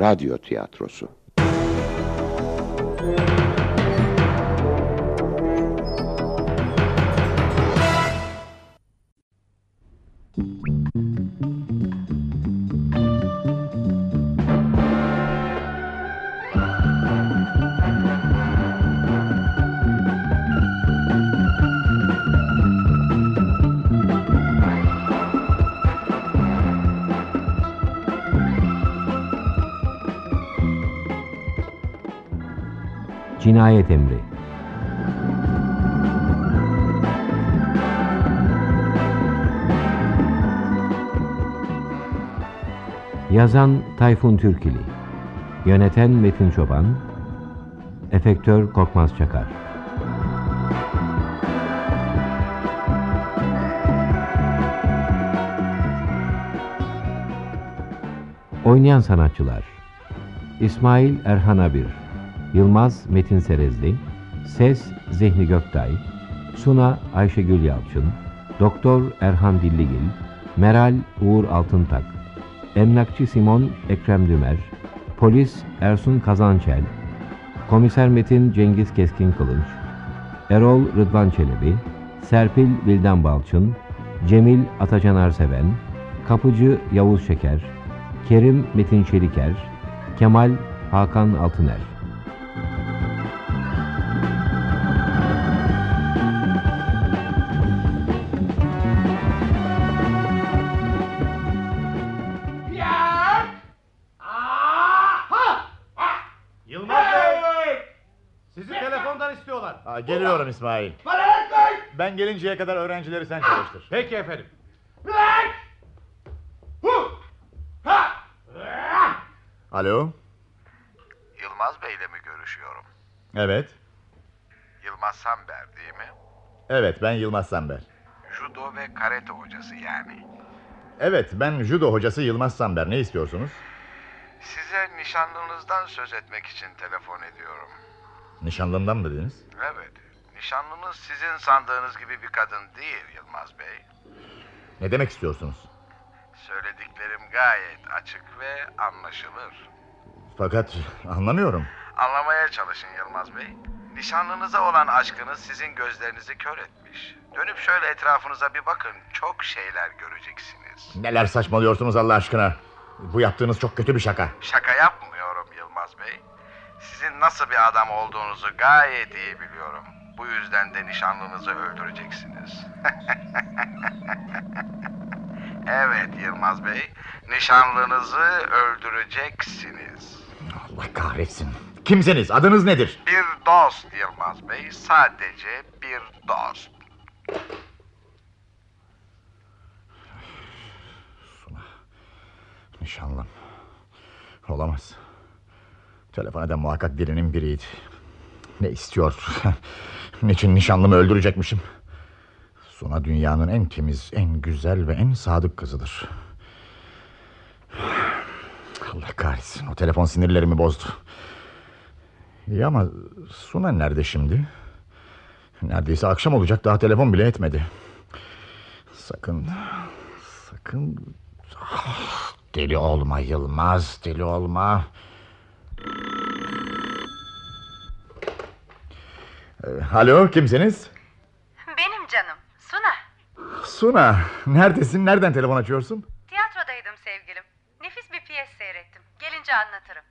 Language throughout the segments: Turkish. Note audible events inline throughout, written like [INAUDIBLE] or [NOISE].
radyo tiyatrosu. Cinayet Emri. Yazan Tayfun Türkili. Yöneten Metin Çoban. Efektör Korkmaz Çakar. Oynayan sanatçılar İsmail Erhan Abir Yılmaz Metin Serezli Ses Zihni Göktay Suna Ayşegül Yalçın Doktor Erhan Dilligil Meral Uğur Altıntak Emlakçı Simon Ekrem Dümer Polis Ersun Kazançel Komiser Metin Cengiz Keskin Kılıç Erol Rıdvan Çelebi Serpil Bildan Balçın Cemil Atacan Arseven Kapıcı Yavuz Şeker Kerim Metin Çeliker Kemal Hakan Altıner İsmail. Ben gelinceye kadar öğrencileri sen çalıştır. Peki efendim. Alo? Yılmaz Bey'le mi görüşüyorum? Evet. Yılmaz Samber değil mi? Evet ben Yılmaz Samber. Judo ve karate hocası yani. Evet ben judo hocası Yılmaz Samber. Ne istiyorsunuz? Size nişanlınızdan söz etmek için telefon ediyorum. Nişanlımdan mı dediniz? Evet, nişanlınız sizin sandığınız gibi bir kadın değil Yılmaz Bey. Ne demek istiyorsunuz? Söylediklerim gayet açık ve anlaşılır. Fakat [LAUGHS] anlamıyorum. Anlamaya çalışın Yılmaz Bey. Nişanlınıza olan aşkınız sizin gözlerinizi kör etmiş. Dönüp şöyle etrafınıza bir bakın. Çok şeyler göreceksiniz. Neler saçmalıyorsunuz Allah aşkına? Bu yaptığınız çok kötü bir şaka. Şaka yapmıyorum Yılmaz Bey. Sizin nasıl bir adam olduğunuzu gayet iyi biliyorum. Bu yüzden de nişanlınızı öldüreceksiniz. [LAUGHS] evet Yılmaz Bey, nişanlınızı öldüreceksiniz. Allah kahretsin. Kimsiniz? Adınız nedir? Bir dost Yılmaz Bey, sadece bir dost. Nişanlım. Olamaz. Telefon eden muhakkak birinin biriydi. Ne istiyor? Niçin nişanlımı öldürecekmişim? Suna dünyanın en temiz, en güzel ve en sadık kızıdır. Allah kahretsin o telefon sinirlerimi bozdu. İyi ama Suna nerede şimdi? Neredeyse akşam olacak daha telefon bile etmedi. Sakın, sakın... Ah, deli olma Yılmaz, deli olma. Ee, Alo, kimsiniz? Benim canım Suna. Suna, neredesin? Nereden telefon açıyorsun? Tiyatrodaydım sevgilim. Nefis bir piyes seyrettim. Gelince anlatırım.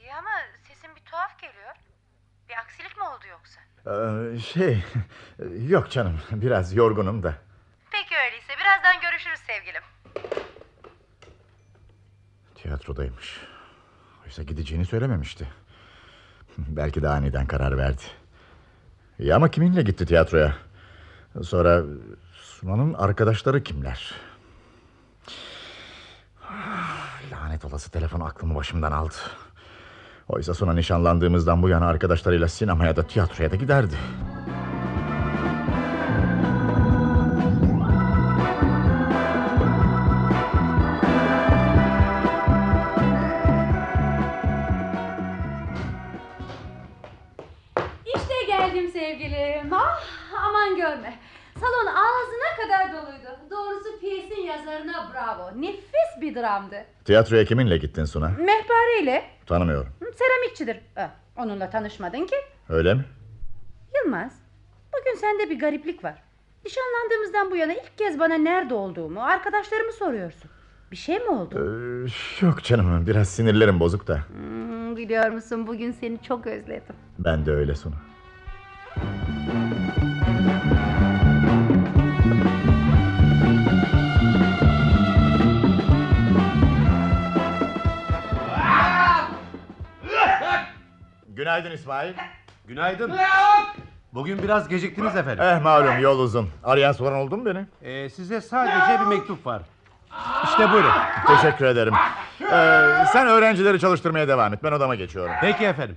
İyi ama sesin bir tuhaf geliyor. Bir aksilik mi oldu yoksa? Ee, şey, yok canım, biraz yorgunum da. Peki öyleyse birazdan görüşürüz sevgilim. Tiyatrodaymış. Oysa gideceğini söylememişti. Belki de aniden karar verdi. İyi ama kiminle gitti tiyatroya? Sonra Sunan'ın arkadaşları kimler? Lanet olası telefon aklımı başımdan aldı. Oysa Suna nişanlandığımızdan bu yana arkadaşlarıyla sinemaya da tiyatroya da giderdi. Geldim sevgilim. Ah aman görme. Salon ağzına kadar doluydu. Doğrusu piyesin yazarına bravo. Nefis bir dramdı. Tiyatroya kiminle gittin Suna? Mehpareyle. Tanımıyorum. Seramikçidir. Onunla tanışmadın ki. Öyle mi? Yılmaz, bugün sende bir gariplik var. Nişanlandığımızdan bu yana ilk kez bana nerede olduğumu, arkadaşlarımı soruyorsun. Bir şey mi oldu? Ee, yok canım biraz sinirlerim bozuk da. Hmm, biliyor musun bugün seni çok özledim. Ben de öyle Suna. Günaydın İsmail. Günaydın. Bugün biraz geciktiniz efendim. Eh malum yol uzun. Arayan soran oldu mu beni? Ee, size sadece bir mektup var. İşte buyurun. Teşekkür ederim. Ee, sen öğrencileri çalıştırmaya devam et. Ben odama geçiyorum. Peki efendim.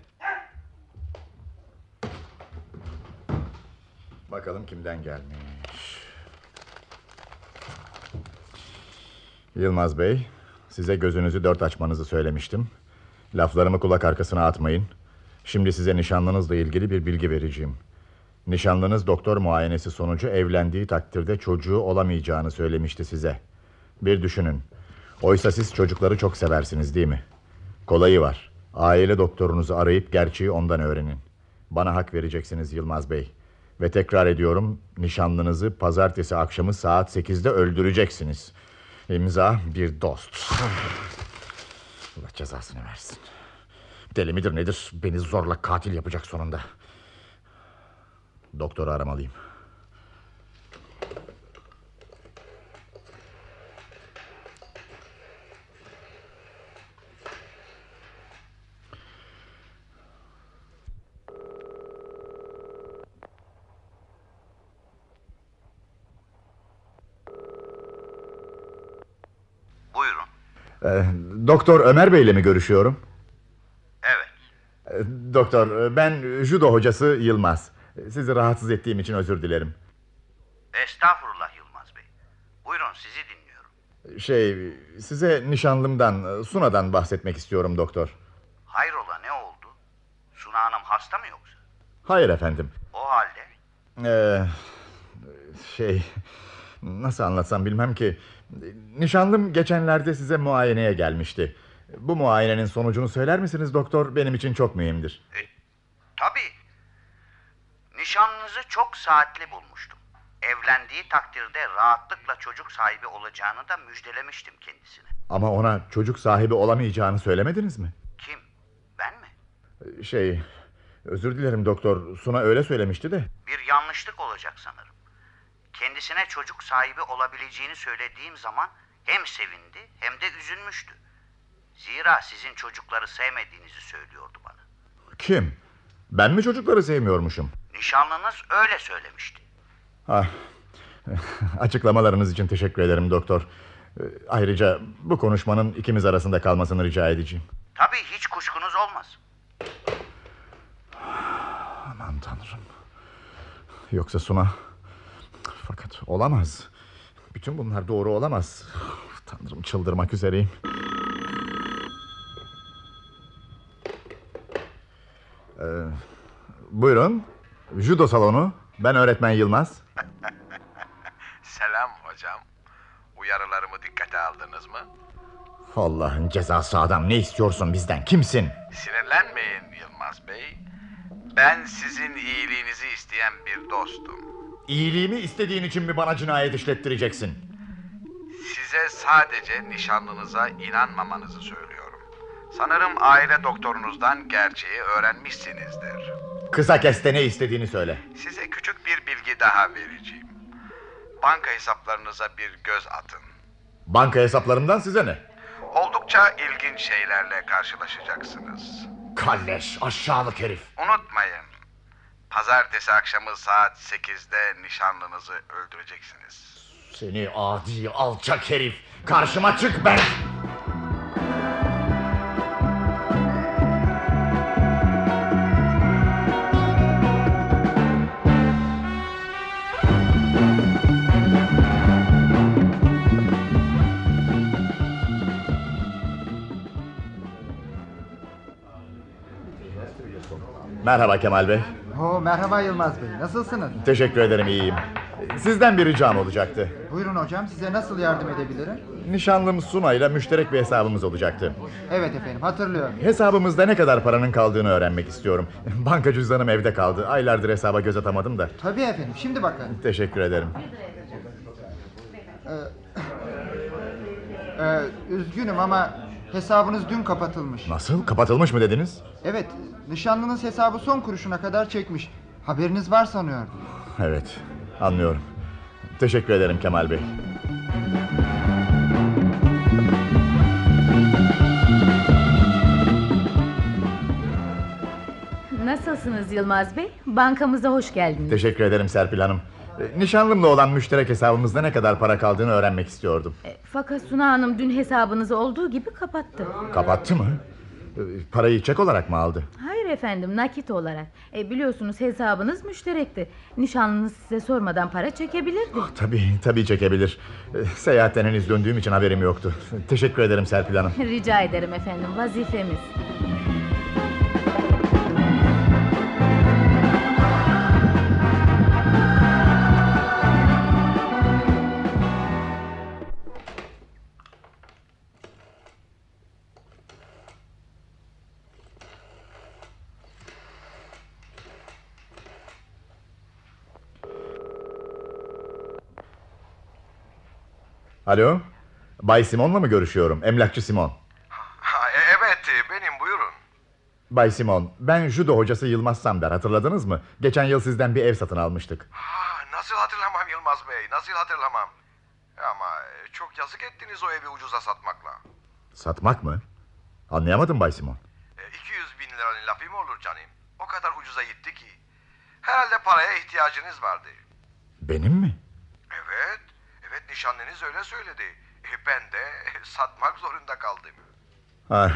Bakalım kimden gelmiş. Yılmaz Bey, size gözünüzü dört açmanızı söylemiştim. Laflarımı kulak arkasına atmayın. Şimdi size nişanlınızla ilgili bir bilgi vereceğim. Nişanlınız doktor muayenesi sonucu evlendiği takdirde çocuğu olamayacağını söylemişti size. Bir düşünün. Oysa siz çocukları çok seversiniz değil mi? Kolayı var. Aile doktorunuzu arayıp gerçeği ondan öğrenin. Bana hak vereceksiniz Yılmaz Bey. Ve tekrar ediyorum nişanlınızı pazartesi akşamı saat 8'de öldüreceksiniz. İmza bir dost. [SIGHS] Allah cezasını versin. Deli midir nedir? Beni zorla katil yapacak sonunda. Doktoru aramalıyım. Buyurun. Ee, Doktor Ömer Bey ile mi görüşüyorum? Evet. Ee, Doktor ben judo hocası Yılmaz. Sizi rahatsız ettiğim için özür dilerim. Estağfurullah Yılmaz Bey. Buyurun sizi dinliyorum. Şey size nişanlımdan Suna'dan bahsetmek istiyorum doktor. Hayrola ne oldu? Suna Hanım hasta mı yoksa? Hayır efendim. O halde Ee, şey nasıl anlatsam bilmem ki. Nişanlım geçenlerde size muayeneye gelmişti. Bu muayenenin sonucunu söyler misiniz doktor? Benim için çok mühimdir. tabii. Nişanlınızı çok saatli bulmuştum. Evlendiği takdirde rahatlıkla çocuk sahibi olacağını da müjdelemiştim kendisine. Ama ona çocuk sahibi olamayacağını söylemediniz mi? Kim? Ben mi? Şey özür dilerim doktor. Suna öyle söylemişti de. Bir yanlışlık olacak sanırım. Kendisine çocuk sahibi olabileceğini söylediğim zaman hem sevindi hem de üzülmüştü. Zira sizin çocukları sevmediğinizi söylüyordu bana. Kim? Ben mi çocukları sevmiyormuşum? Nişanlınız öyle söylemişti. Ah, [LAUGHS] açıklamalarınız için teşekkür ederim doktor. Ee, Ayrıca bu konuşmanın ikimiz arasında kalmasını rica edeceğim. Tabii hiç kuşkunuz olmaz. Aman tanrım. Yoksa Suna... Fakat olamaz. Bütün bunlar doğru olamaz. Tanrım çıldırmak üzereyim. Ee, buyurun. Judo salonu. Ben öğretmen Yılmaz. [LAUGHS] Selam hocam. Uyarılarımı dikkate aldınız mı? Allah'ın cezası adam ne istiyorsun bizden? Kimsin? Sinirlenmeyin Yılmaz Bey. Ben sizin iyiliğinizi isteyen bir dostum. İyiliğimi istediğin için mi bana cinayet işlettireceksin? Size sadece nişanlınıza inanmamanızı söylüyorum. Sanırım aile doktorunuzdan gerçeği öğrenmişsinizdir. Kısa kes de ne istediğini söyle. Size küçük bir bilgi daha vereceğim. Banka hesaplarınıza bir göz atın. Banka hesaplarımdan size ne? Oldukça ilginç şeylerle karşılaşacaksınız. Kalleş aşağılık herif. Unutmayın. Pazartesi akşamı saat 8'de nişanlınızı öldüreceksiniz. Seni adi alçak herif. Karşıma çık ben. Merhaba Kemal Bey. Oo, merhaba Yılmaz Bey. Nasılsınız? Teşekkür ederim iyiyim. Sizden bir ricam olacaktı. Buyurun hocam size nasıl yardım edebilirim? Nişanlım Suna ile müşterek bir hesabımız olacaktı. Evet efendim hatırlıyorum. Hesabımızda ne kadar paranın kaldığını öğrenmek istiyorum. [LAUGHS] Banka cüzdanım evde kaldı. Aylardır hesaba göz atamadım da. Tabii efendim şimdi bakın. Teşekkür ederim. Ee, [LAUGHS] üzgünüm ama hesabınız dün kapatılmış. Nasıl? Kapatılmış mı dediniz? Evet nişanlınız hesabı son kuruşuna kadar çekmiş. Haberiniz var sanıyordum. Evet, anlıyorum. Teşekkür ederim Kemal Bey. Nasılsınız Yılmaz Bey? Bankamıza hoş geldiniz. Teşekkür ederim Serpil Hanım. E, Nişanlımla olan müşterek hesabımızda ne kadar para kaldığını öğrenmek istiyordum. E, Fakat Suna Hanım dün hesabınızı olduğu gibi kapattı. Kapattı mı? E, Parayı çek olarak mı aldı? Hayır efendim nakit olarak. E, biliyorsunuz hesabınız müşterekti. Nişanlınız size sormadan para çekebilirdi. Tabii, tabii çekebilir. E, Seyahatten henüz döndüğüm için haberim yoktu. Teşekkür ederim Serpil Hanım. [LAUGHS] Rica ederim efendim vazifemiz. Alo, Bay Simon'la mı görüşüyorum? Emlakçı Simon. Ha, e- evet e, benim buyurun. Bay Simon, ben judo hocası Yılmaz Samber hatırladınız mı? Geçen yıl sizden bir ev satın almıştık. Ha, nasıl hatırlamam Yılmaz Bey nasıl hatırlamam. Ama e, çok yazık ettiniz o evi ucuza satmakla. Satmak mı? Anlayamadım Bay Simon. E, 200 bin liranın lafı mı olur canım? O kadar ucuza gitti ki. Herhalde paraya ihtiyacınız vardı. Benim mi? Evet nişanlınız öyle söyledi. E, ben de satmak zorunda kaldım. Ha,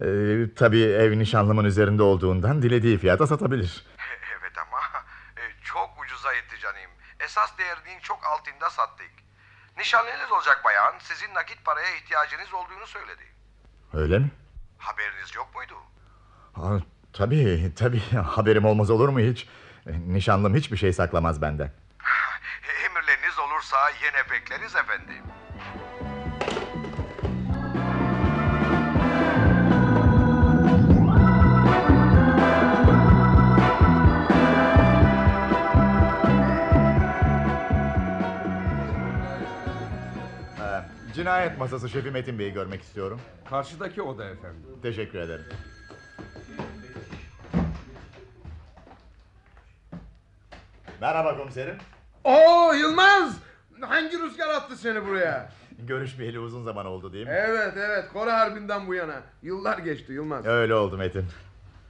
[LAUGHS] e, tabii ev nişanlımın üzerinde olduğundan dilediği fiyata satabilir. Evet ama e, çok ucuza etti canım. Esas değerinin çok altında sattık. Nişanlınız olacak bayan sizin nakit paraya ihtiyacınız olduğunu söyledi. Öyle mi? Haberiniz yok muydu? Ha, tabii, tabii. [LAUGHS] Haberim olmaz olur mu hiç? E, Nişanlım hiçbir şey saklamaz benden. Emirleriniz olursa yine bekleriz efendim. Ha, cinayet masası şefi Metin Bey'i görmek istiyorum. Karşıdaki oda efendim. Teşekkür ederim. Merhaba komiserim. Oo Yılmaz! Hangi rüzgar attı seni buraya? Görüşmeyeli uzun zaman oldu değil mi? Evet evet Kore Harbi'nden bu yana. Yıllar geçti Yılmaz. Öyle oldu Metin.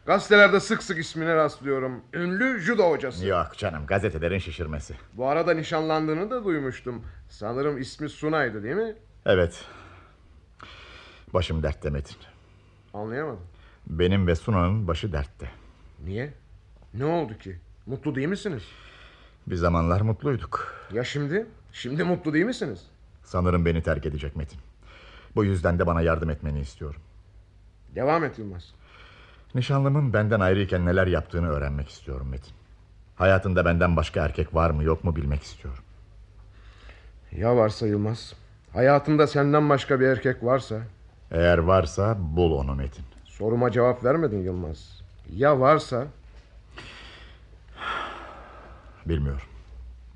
Gazetelerde sık sık ismine rastlıyorum. Ünlü judo hocası. Yok canım gazetelerin şişirmesi. Bu arada nişanlandığını da duymuştum. Sanırım ismi Sunay'dı değil mi? Evet. Başım dertte Metin. Anlayamadım. Benim ve Suna'nın başı dertte. Niye? Ne oldu ki? Mutlu değil misiniz? Bir zamanlar mutluyduk. Ya şimdi? Şimdi mutlu değil misiniz? Sanırım beni terk edecek Metin. Bu yüzden de bana yardım etmeni istiyorum. Devam et Yılmaz. Nişanlımın benden ayrıyken neler yaptığını öğrenmek istiyorum Metin. Hayatında benden başka erkek var mı yok mu bilmek istiyorum. Ya varsa Yılmaz? Hayatında senden başka bir erkek varsa? Eğer varsa bul onu Metin. Soruma cevap vermedin Yılmaz. Ya varsa? Bilmiyorum.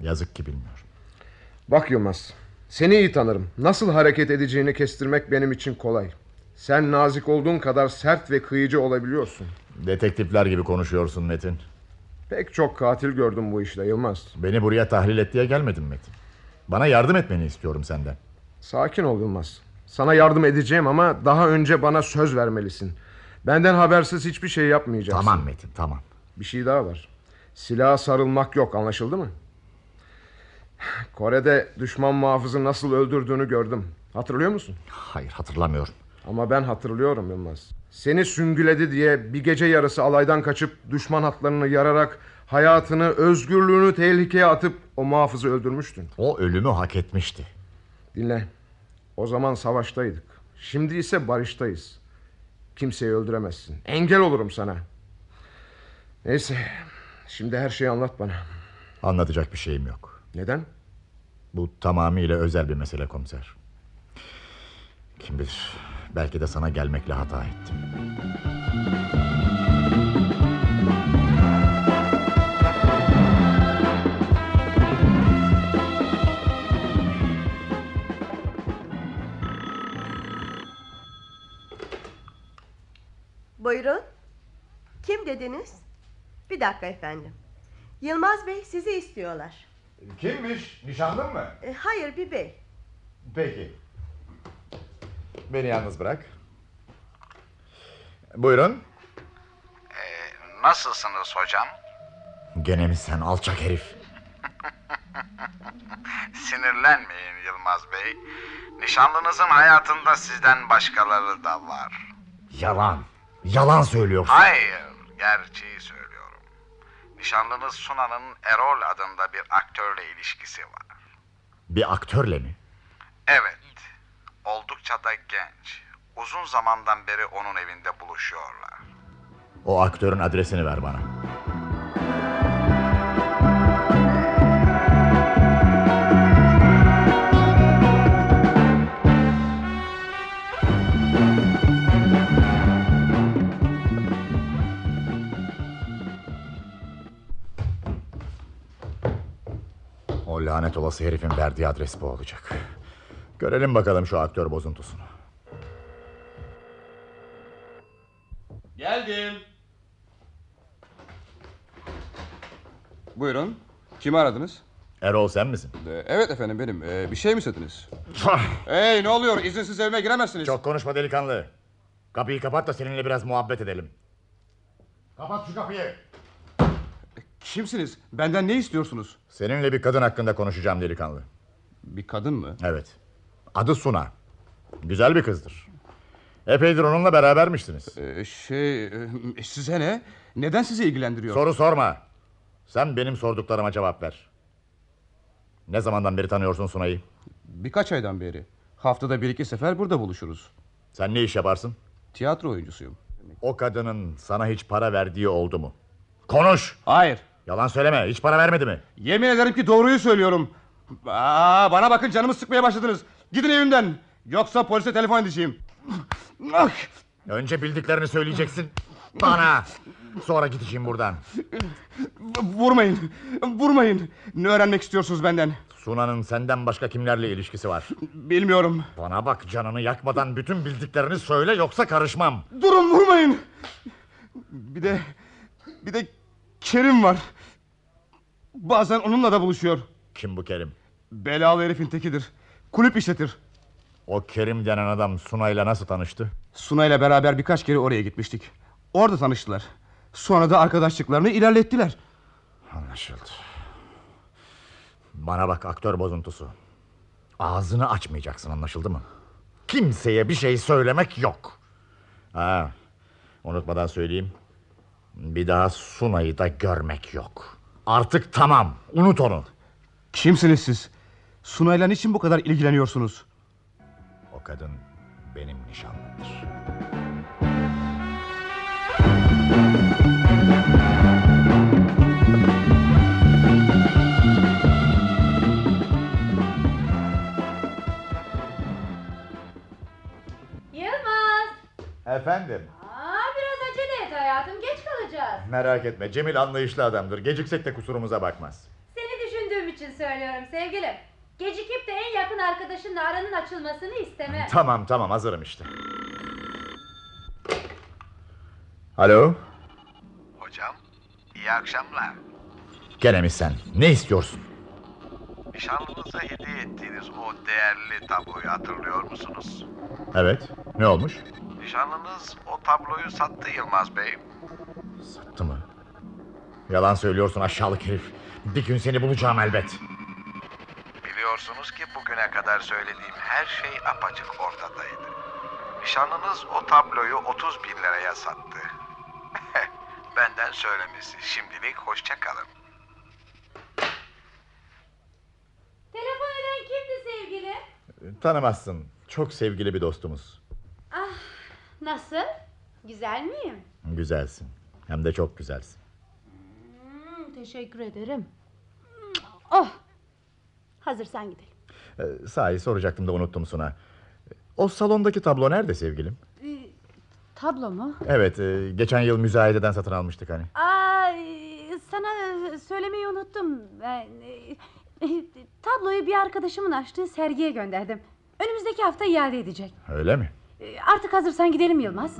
Yazık ki bilmiyorum. Bak Yılmaz, seni iyi tanırım. Nasıl hareket edeceğini kestirmek benim için kolay. Sen nazik olduğun kadar sert ve kıyıcı olabiliyorsun. Detektifler gibi konuşuyorsun Metin. Pek çok katil gördüm bu işte Yılmaz. Beni buraya tahlil et diye gelmedim Metin. Bana yardım etmeni istiyorum senden. Sakin ol Yılmaz. Sana yardım edeceğim ama daha önce bana söz vermelisin. Benden habersiz hiçbir şey yapmayacaksın. Tamam Metin tamam. Bir şey daha var. Silaha sarılmak yok anlaşıldı mı? Kore'de düşman muhafızı nasıl öldürdüğünü gördüm. Hatırlıyor musun? Hayır hatırlamıyorum. Ama ben hatırlıyorum Yılmaz. Seni süngüledi diye bir gece yarısı alaydan kaçıp düşman hatlarını yararak hayatını, özgürlüğünü tehlikeye atıp o muhafızı öldürmüştün. O ölümü hak etmişti. Dinle. O zaman savaştaydık. Şimdi ise barıştayız. Kimseyi öldüremezsin. Engel olurum sana. Neyse. Şimdi her şeyi anlat bana. Anlatacak bir şeyim yok. Neden? Bu tamamıyla özel bir mesele komiser. Kim bilir belki de sana gelmekle hata ettim. Buyurun. Kim dediniz? Bir dakika efendim. Yılmaz Bey sizi istiyorlar. Kimmiş? Nişanlın mı? E, hayır bir bey. Peki. Beni yalnız bırak. Buyurun. Nasılsınız hocam? Gene mi sen alçak herif? [LAUGHS] Sinirlenmeyin Yılmaz Bey. Nişanlınızın hayatında sizden başkaları da var. Yalan. Yalan söylüyorsun. Hayır, gerçeği söylüyorum. Nişanlınız Suna'nın Erol adında bir aktörle ilişkisi var. Bir aktörle mi? Evet, oldukça da genç. Uzun zamandan beri onun evinde buluşuyorlar. O aktörün adresini ver bana. O lanet olası herifin verdiği adres bu olacak. Görelim bakalım şu aktör bozuntusunu. Geldim. Buyurun. Kimi aradınız? Erol sen misin? Ee, evet efendim benim. Ee, bir şey mi istediniz? hey ne oluyor? İzinsiz evime giremezsiniz. Çok konuşma delikanlı. Kapıyı kapat da seninle biraz muhabbet edelim. Kapat şu kapıyı. Kimsiniz? Benden ne istiyorsunuz? Seninle bir kadın hakkında konuşacağım delikanlı. Bir kadın mı? Evet. Adı Suna. Güzel bir kızdır. Epeydir onunla berabermişsiniz. Ee, şey... e, size ne? Neden sizi ilgilendiriyor? Soru sorma. Sen benim sorduklarıma cevap ver. Ne zamandan beri tanıyorsun Suna'yı? Birkaç aydan beri. Haftada bir iki sefer burada buluşuruz. Sen ne iş yaparsın? Tiyatro oyuncusuyum. O kadının sana hiç para verdiği oldu mu? Konuş! Hayır. Yalan söyleme. Hiç para vermedi mi? Yemin ederim ki doğruyu söylüyorum. Aa, bana bakın canımı sıkmaya başladınız. Gidin evimden. Yoksa polise telefon edeceğim. Önce bildiklerini söyleyeceksin. Bana. Sonra gideceğim buradan. Vurmayın. Vurmayın. Ne öğrenmek istiyorsunuz benden? Suna'nın senden başka kimlerle ilişkisi var? Bilmiyorum. Bana bak canını yakmadan bütün bildiklerini söyle yoksa karışmam. Durun vurmayın. Bir de bir de Kerim var. Bazen onunla da buluşuyor. Kim bu Kerim? Belalı herifin tekidir. Kulüp işletir. O Kerim denen adam Suna'yla nasıl tanıştı? Suna ile beraber birkaç kere oraya gitmiştik. Orada tanıştılar. Sonra da arkadaşlıklarını ilerlettiler. Anlaşıldı. Bana bak aktör bozuntusu. Ağzını açmayacaksın anlaşıldı mı? Kimseye bir şey söylemek yok. Ha, unutmadan söyleyeyim. Bir daha Suna'yı da görmek yok. Artık tamam. Unut onu. Kimsiniz siz? Sunay'la niçin bu kadar ilgileniyorsunuz? O kadın benim nişanlımdır. Yılmaz. Efendim Aa, biraz acele et hayatım geç kalacağız. merak etme Cemil anlayışlı adamdır. Geciksek de kusurumuza bakmaz. Seni düşündüğüm için söylüyorum sevgilim. Gecikip de en yakın arkadaşınla aranın açılmasını istemem. [LAUGHS] Tamam tamam hazırım işte. Alo Hocam, iyi akşamlar. gene mi sen? Ne istiyorsun? Nişanlınıza hediye ettiğiniz o değerli tabloyu hatırlıyor musunuz? Evet ne olmuş? Nişanlınız o tabloyu sattı Yılmaz Bey. Sattı mı? Yalan söylüyorsun aşağılık herif. Bir gün seni bulacağım elbet. Biliyorsunuz ki bugüne kadar söylediğim her şey apaçık ortadaydı. Nişanlınız o tabloyu 30 bin liraya sattı. [LAUGHS] Benden söylemesi. Şimdilik hoşça kalın. Telefon eden kimdi sevgili? Tanımazsın. Çok sevgili bir dostumuz. Ah nasıl? Güzel miyim? Güzelsin. Hem de çok güzelsin. Hmm, teşekkür ederim. Oh. Hazırsan gidelim. Ee, sahi soracaktım da unuttum Suna. O salondaki tablo nerede sevgilim? Ee, tablo mu? Evet e, geçen yıl müzayededen satın almıştık hani. Aa, sana söylemeyi unuttum. Ben, e, tabloyu bir arkadaşımın açtığı sergiye gönderdim. Önümüzdeki hafta iade edecek. Öyle mi? E, Artık hazırsan gidelim Yılmaz.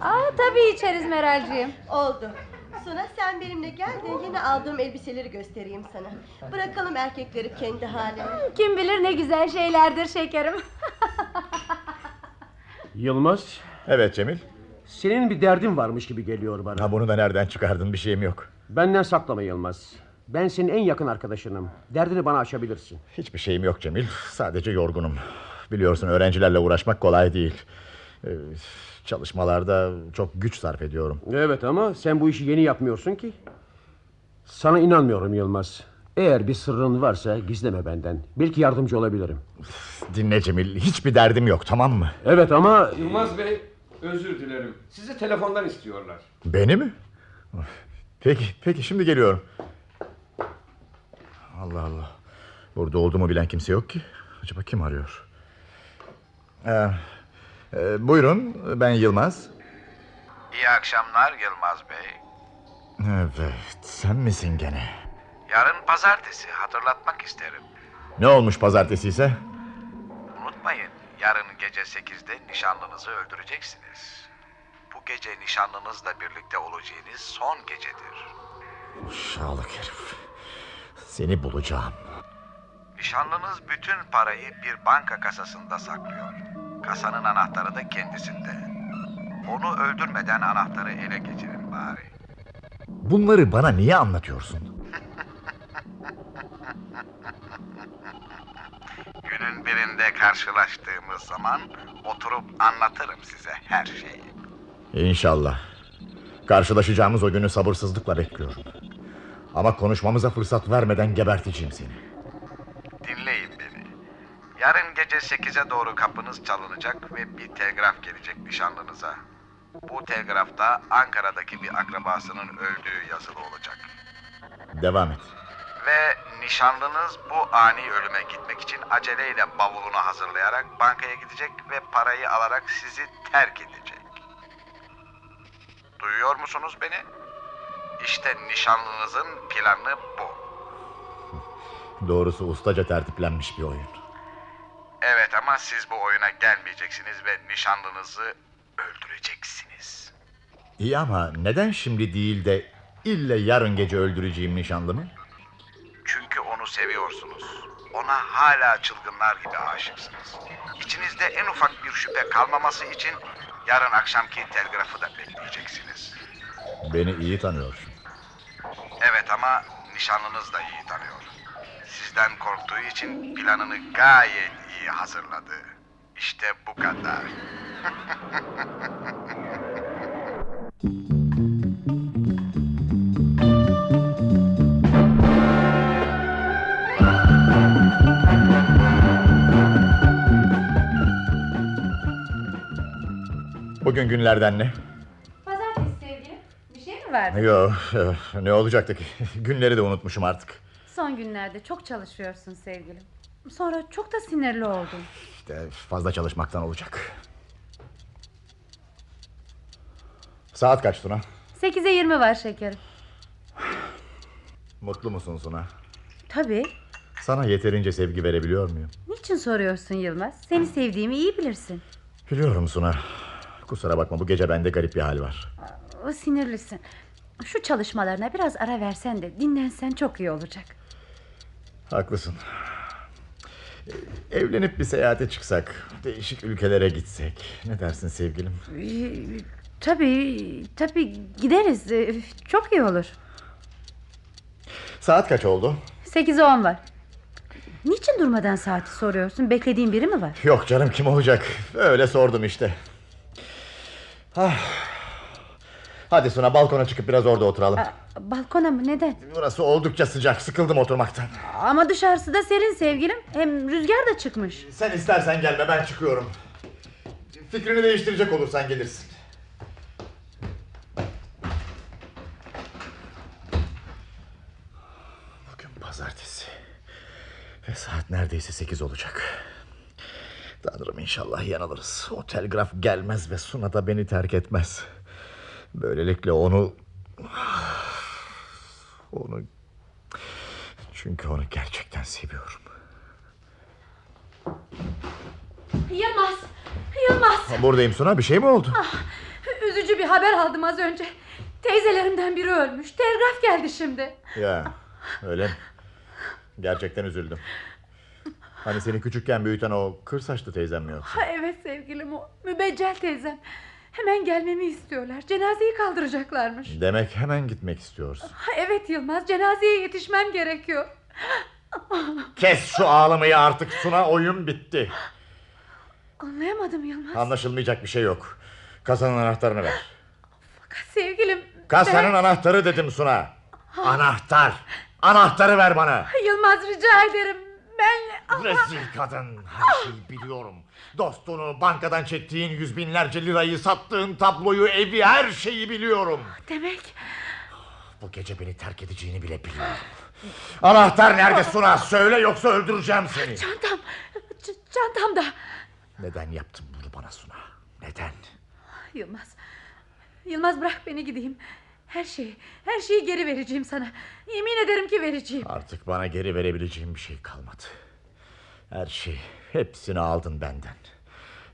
Aa, tabii içeriz Meralciğim. Oldu. Suna sen benimle gel de yeni aldığım elbiseleri göstereyim sana. Bırakalım erkekleri kendi haline. Kim bilir ne güzel şeylerdir şekerim. [LAUGHS] Yılmaz. Evet Cemil. Senin bir derdin varmış gibi geliyor bana. Ha bunu da nereden çıkardın bir şeyim yok. Benden saklama Yılmaz. Ben senin en yakın arkadaşınım. Derdini bana açabilirsin. Hiçbir şeyim yok Cemil. Sadece yorgunum. Biliyorsun öğrencilerle uğraşmak kolay değil. Ee, çalışmalarda çok güç sarf ediyorum. Evet ama sen bu işi yeni yapmıyorsun ki. Sana inanmıyorum Yılmaz. Eğer bir sırrın varsa gizleme benden. Belki yardımcı olabilirim. Dinle Cemil. Hiçbir derdim yok tamam mı? Evet ama... Yılmaz Bey özür dilerim. Sizi telefondan istiyorlar. Beni mi? Peki, peki şimdi geliyorum. Allah Allah. Burada olduğumu bilen kimse yok ki. Acaba kim arıyor? Ee, e, buyurun, ben Yılmaz. İyi akşamlar Yılmaz Bey. Evet, sen misin gene? Yarın pazartesi hatırlatmak isterim. Ne olmuş pazartesi ise? Unutmayın yarın gece 8'de nişanlınızı öldüreceksiniz. Bu gece nişanlınızla birlikte olacağınız son gecedir. Şalık herif. Seni bulacağım. Nişanlınız bütün parayı bir banka kasasında saklıyor. Kasanın anahtarı da kendisinde. Onu öldürmeden anahtarı ele geçirin bari. Bunları bana niye anlatıyorsun? [LAUGHS] Günün birinde karşılaştığımız zaman oturup anlatırım size her şeyi. İnşallah. Karşılaşacağımız o günü sabırsızlıkla bekliyorum. Ama konuşmamıza fırsat vermeden geberteceğim seni. Dinleyin gece 8'e doğru kapınız çalınacak ve bir telgraf gelecek nişanlınıza. Bu telgrafta Ankara'daki bir akrabasının öldüğü yazılı olacak. Devam et. Ve nişanlınız bu ani ölüme gitmek için aceleyle bavulunu hazırlayarak bankaya gidecek ve parayı alarak sizi terk edecek. Duyuyor musunuz beni? İşte nişanlınızın planı bu. [LAUGHS] Doğrusu ustaca tertiplenmiş bir oyun. Evet ama siz bu oyuna gelmeyeceksiniz ve nişanlınızı öldüreceksiniz. İyi ama neden şimdi değil de ille yarın gece öldüreceğim nişanlımı? Çünkü onu seviyorsunuz. Ona hala çılgınlar gibi aşıksınız. İçinizde en ufak bir şüphe kalmaması için yarın akşamki telgrafı da bekleyeceksiniz. Beni iyi tanıyorsun. Evet ama nişanlınız da iyi tanıyor. Sizden korktuğu için planını gayet iyi hazırladı. İşte bu kadar. [LAUGHS] Bugün günlerden ne? Pazartesi sevgilim. Bir şey mi vardı? Yok ne olacaktı ki? [LAUGHS] Günleri de unutmuşum artık. Son günlerde çok çalışıyorsun sevgilim. Sonra çok da sinirli oldun. İşte fazla çalışmaktan olacak. Saat kaç Suna? Sekize yirmi var şekerim. Mutlu musun Suna? Tabii. Sana yeterince sevgi verebiliyor muyum? Niçin soruyorsun Yılmaz? Seni sevdiğimi iyi bilirsin. Biliyorum Suna. Kusura bakma bu gece bende garip bir hal var. O sinirlisin. Şu çalışmalarına biraz ara versen de dinlensen çok iyi olacak. Haklısın. Evlenip bir seyahate çıksak, değişik ülkelere gitsek. Ne dersin sevgilim? Ee, Tabii, tabii gideriz. Ee, Çok iyi olur. Saat kaç oldu? Sekize on var. Niçin durmadan saati soruyorsun? Beklediğin biri mi var? Yok canım kim olacak? Öyle sordum işte. Ah. Hadi Suna balkona çıkıp biraz orada oturalım. Aa, Balkona mı neden? Burası oldukça sıcak sıkıldım oturmaktan. Ama dışarısı da serin sevgilim. Hem rüzgar da çıkmış. Sen istersen gelme ben çıkıyorum. Fikrini değiştirecek olursan gelirsin. Bugün pazartesi. Ve saat neredeyse sekiz olacak. Tanrım inşallah yanılırız. O telgraf gelmez ve Suna da beni terk etmez. Böylelikle onu... Onu... Çünkü onu gerçekten seviyorum. Yılmaz. Yılmaz. Buradayım Suna bir şey mi oldu? Ah, üzücü bir haber aldım az önce. Teyzelerimden biri ölmüş. Telgraf geldi şimdi. Ya öyle mi? Gerçekten üzüldüm. Hani seni küçükken büyüten o kır saçlı teyzem mi yoksa? Ha, evet sevgilim o. Mübeccel teyzem. Hemen gelmemi istiyorlar. Cenazeyi kaldıracaklarmış. Demek hemen gitmek istiyorsun. Evet Yılmaz. Cenazeye yetişmem gerekiyor. Kes şu ağlamayı artık Suna oyun bitti. Anlayamadım Yılmaz. Anlaşılmayacak bir şey yok. Kasanın anahtarını ver. Sevgilim. Kasanın ben- anahtarı dedim Suna. Anahtar. Anahtarı ver bana. Yılmaz rica ederim. Ben... Rezil kadın. Her şeyi biliyorum. Dostunu, bankadan çektiğin yüz binlerce lirayı, sattığın tabloyu, evi, her şeyi biliyorum. Demek Bu gece beni terk edeceğini bile biliyorum. Anahtar nerede Suna? Söyle yoksa öldüreceğim seni. çantam. ç- çantamda. Neden yaptın bunu bana Suna? Neden? Yılmaz. Yılmaz bırak beni gideyim. Her şeyi, her şeyi geri vereceğim sana. Yemin ederim ki vereceğim. Artık bana geri verebileceğim bir şey kalmadı. Her şey, hepsini aldın benden.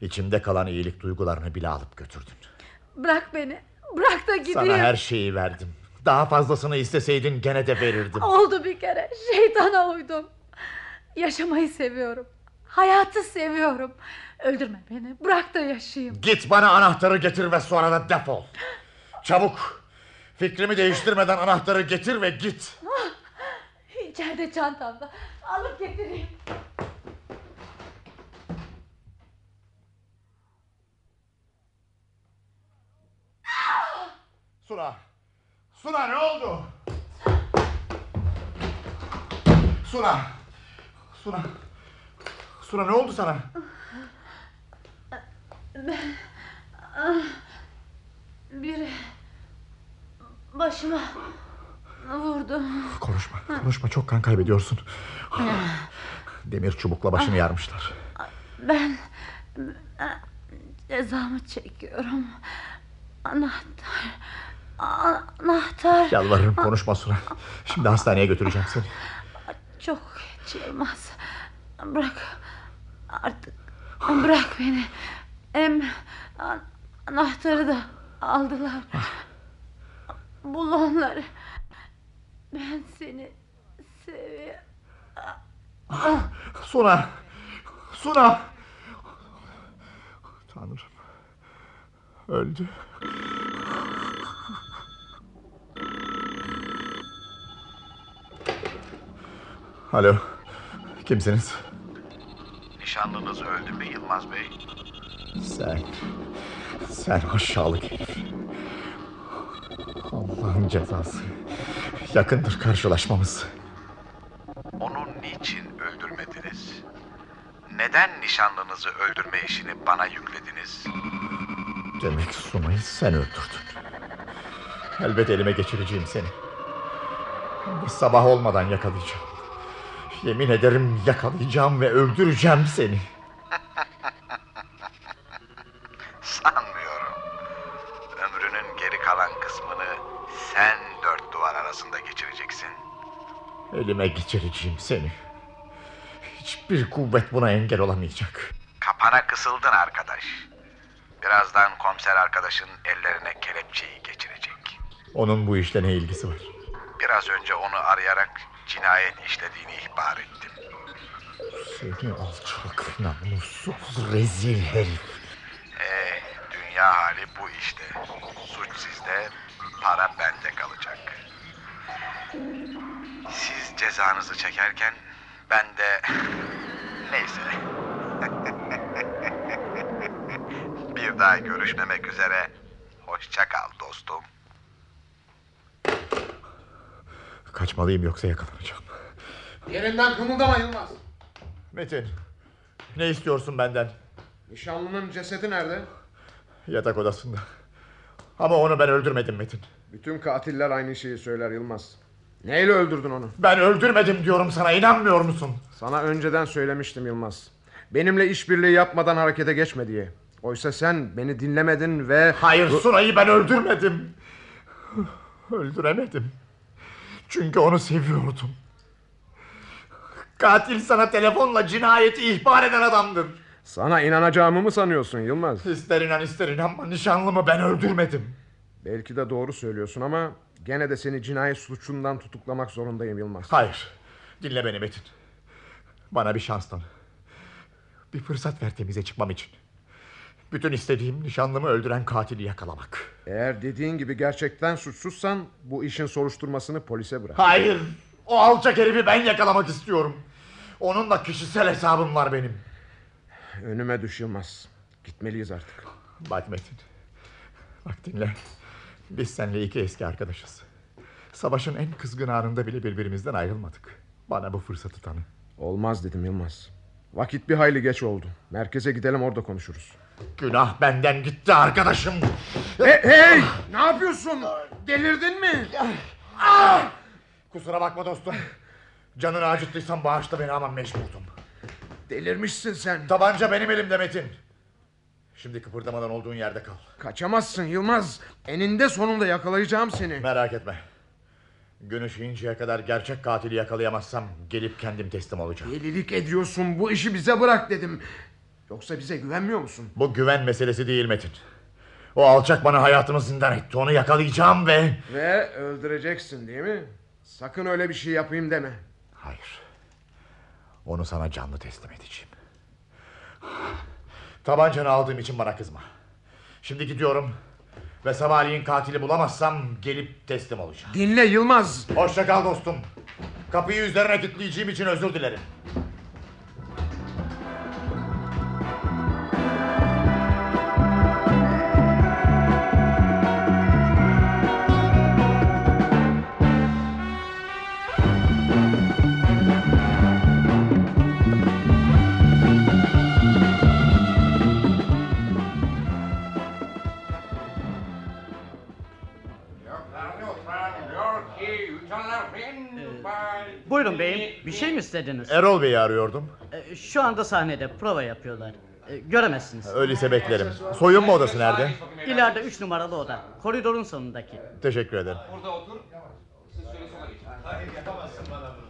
İçimde kalan iyilik duygularını bile alıp götürdün. Bırak beni. Bırak da gideyim. Sana her şeyi verdim. Daha fazlasını isteseydin gene de verirdim. Oldu bir kere. Şeytana uydum. Yaşamayı seviyorum. Hayatı seviyorum. Öldürme beni. Bırak da yaşayayım. Git bana anahtarı getir ve sonra da defol. Çabuk. Fikrimi değiştirmeden anahtarı getir ve git. Ah, İçeride çantamda. Alıp getireyim. Suna. Suna ne oldu? Suna. Suna. Suna ne oldu sana? Biri... Başıma... Vurdu. Konuşma, konuşma çok kan kaybediyorsun. Demir çubukla başını yarmışlar. Ben... ben Cezamı çekiyorum. Anahtar... Anahtar... Yalvarırım konuşma Suna. Şimdi hastaneye götüreceğim seni. Çok geç Yılmaz. Bırak. Artık bırak beni. Hem an- anahtarı da aldılar. Bul onları. Ben seni seviyorum. Suna. Suna. Tanrım. Öldü. Alo. Kimsiniz? Nişanlınız öldü mü Yılmaz Bey? Sen. Sen aşağılık herif. Allah'ın cezası. Yakındır karşılaşmamız. Onu niçin öldürmediniz? Neden nişanlınızı öldürme işini bana yüklediniz? Demek Sunay'ı sen öldürdün. Elbet elime geçireceğim seni. Sabah olmadan yakalayacağım. Yemin ederim yakalayacağım ve öldüreceğim seni. Sanmıyorum. Ömrünün geri kalan kısmını sen dört duvar arasında geçireceksin. Elime geçireceğim seni. Hiçbir kuvvet buna engel olamayacak. Kapana kısıldın arkadaş. Birazdan komiser arkadaşın ellerine kelepçeyi geçirecek. Onun bu işle ne ilgisi var? Biraz önce onu arayarak cinayet işlediğini ihbar ettim. Seni alçak, namussuz, rezil herif. Ee, dünya hali bu işte. Suç sizde, para bende kalacak. Siz cezanızı çekerken ben de... [LAUGHS] Neyse. [LAUGHS] Bir daha görüşmemek üzere. Hoşça kal dostum. Kaçmalıyım yoksa yakalanacağım. Yerinden kımıldama Yılmaz. Metin ne istiyorsun benden? Nişanlının cesedi nerede? Yatak odasında. Ama onu ben öldürmedim Metin. Bütün katiller aynı şeyi söyler Yılmaz. Neyle öldürdün onu? Ben öldürmedim diyorum sana inanmıyor musun? Sana önceden söylemiştim Yılmaz. Benimle işbirliği yapmadan harekete geçme diye. Oysa sen beni dinlemedin ve... Hayır Sunay'ı ben öldürmedim. Öldüremedim. Çünkü onu seviyordum. Katil sana telefonla cinayeti ihbar eden adamdır. Sana inanacağımı mı sanıyorsun Yılmaz? İster inan ister inanma nişanlımı ben öldürmedim. Belki de doğru söylüyorsun ama... ...gene de seni cinayet suçundan tutuklamak zorundayım Yılmaz. Hayır. Dinle beni Metin. Bana bir şans tanı. Bir fırsat ver temize çıkmam için. Bütün istediğim nişanlımı öldüren katili yakalamak. Eğer dediğin gibi gerçekten suçsuzsan... ...bu işin soruşturmasını polise bırak. Hayır. O alçak herifi ben yakalamak istiyorum. Onunla kişisel hesabım var benim. Önüme düş Yılmaz. Gitmeliyiz artık. Bak Metin. Bak dinle. Biz seninle iki eski arkadaşız. Savaşın en kızgın anında bile birbirimizden ayrılmadık. Bana bu fırsatı tanı. Olmaz dedim Yılmaz. Vakit bir hayli geç oldu. Merkeze gidelim orada konuşuruz. Günah benden gitti arkadaşım. Hey, hey! Ne yapıyorsun? Delirdin mi? Ah! Kusura bakma dostum. Canını acıttıysam bağışla beni ama mecburdum. Delirmişsin sen. Tabanca benim elimde Metin. Şimdi kıpırdamadan olduğun yerde kal. Kaçamazsın Yılmaz. Eninde sonunda yakalayacağım seni. Merak etme. Gün ışıyıncaya kadar gerçek katili yakalayamazsam gelip kendim teslim olacağım. Delilik ediyorsun. Bu işi bize bırak dedim. Yoksa bize güvenmiyor musun? Bu güven meselesi değil Metin. O alçak bana hayatımı zindan etti. Onu yakalayacağım ve... Ve öldüreceksin değil mi? Sakın öyle bir şey yapayım deme. Hayır. Onu sana canlı teslim edeceğim. Tabancanı aldığım için bana kızma. Şimdi gidiyorum. Ve sabahleyin katili bulamazsam gelip teslim olacağım. Dinle Yılmaz. Hoşça kal dostum. Kapıyı üzerine kilitleyeceğim için özür dilerim. Bir şey mi istediniz? Erol Bey'i arıyordum. Ee, Şu anda sahnede prova yapıyorlar. Ee, Göremezsiniz. Öyleyse beklerim. Soyunma odası nerede? İleride üç numaralı oda. Koridorun sonundaki. Teşekkür ederim. Burada otur. Siz şöyle sola geçin. Hayır yapamazsın bana bunu.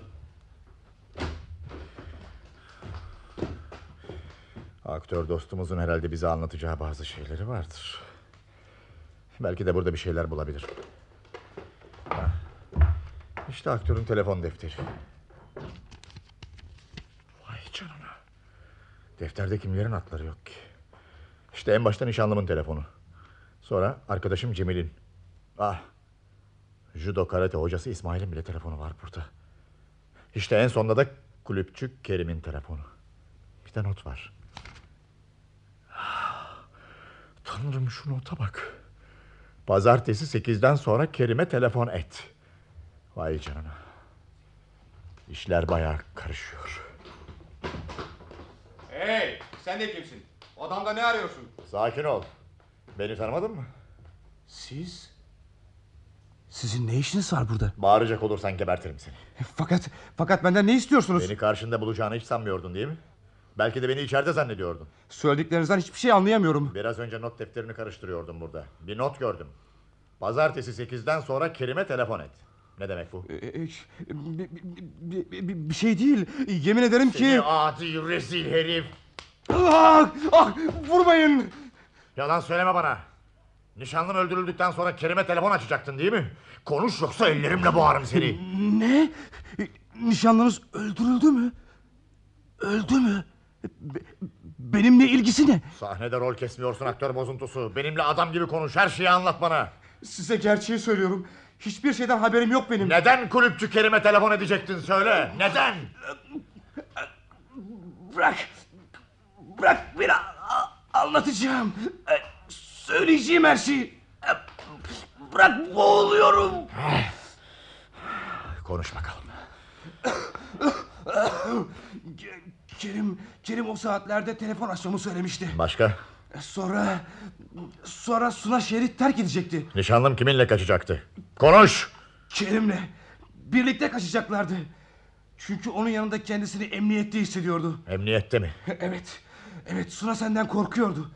Aktör dostumuzun herhalde bize anlatacağı bazı şeyleri vardır. Belki de burada bir şeyler bulabilir. İşte aktörün telefon defteri. Vay canına. Defterde kimlerin adları yok ki. İşte en başta nişanlımın telefonu. Sonra arkadaşım Cemil'in. Ah. Judo karate hocası İsmail'in bile telefonu var burada. İşte en sonunda da kulüpçü Kerim'in telefonu. Bir de not var. Tanrım şu nota bak. Pazartesi sekizden sonra Kerim'e telefon et. Vay canına. İşler bayağı karışıyor. Sen de kimsin? Odamda ne arıyorsun? Sakin ol. Beni tanımadın mı? Siz? Sizin ne işiniz var burada? Bağıracak olursan gebertirim seni. Fakat fakat benden ne istiyorsunuz? Beni karşında bulacağını hiç sanmıyordun değil mi? Belki de beni içeride zannediyordun. Söylediklerinizden hiçbir şey anlayamıyorum. Biraz önce not defterini karıştırıyordum burada. Bir not gördüm. Pazartesi sekizden sonra Kerim'e telefon et. Ne demek bu? Ee, bir, bir- bir- bir şey değil. Yemin ederim ki... Seni adi rezil herif. Ah, ah, vurmayın. Yalan söyleme bana. Nişanlın öldürüldükten sonra Kerim'e telefon açacaktın değil mi? Konuş yoksa ellerimle boğarım seni. Ne? Nişanlınız öldürüldü mü? Öldü mü? Be- benimle ilgisi ne? Sahnede rol kesmiyorsun aktör bozuntusu. Benimle adam gibi konuş her şeyi anlat bana. Size gerçeği söylüyorum. Hiçbir şeyden haberim yok benim. Neden kulüpçü Kerim'e telefon edecektin söyle. Neden? Bırak. Bırak beni a- anlatacağım. E, Söyleyeceğim her şeyi. E, Bırak boğuluyorum. [SIGHS] Konuş bakalım. Ke- Kerim, Kerim o saatlerde telefon açmamı söylemişti. Başka? Sonra, sonra Suna şehri terk edecekti. Nişanlım kiminle kaçacaktı? Konuş! Kerim'le birlikte kaçacaklardı. Çünkü onun yanında kendisini emniyette hissediyordu. Emniyette mi? [LAUGHS] Evet, evet Suna senden korkuyordu.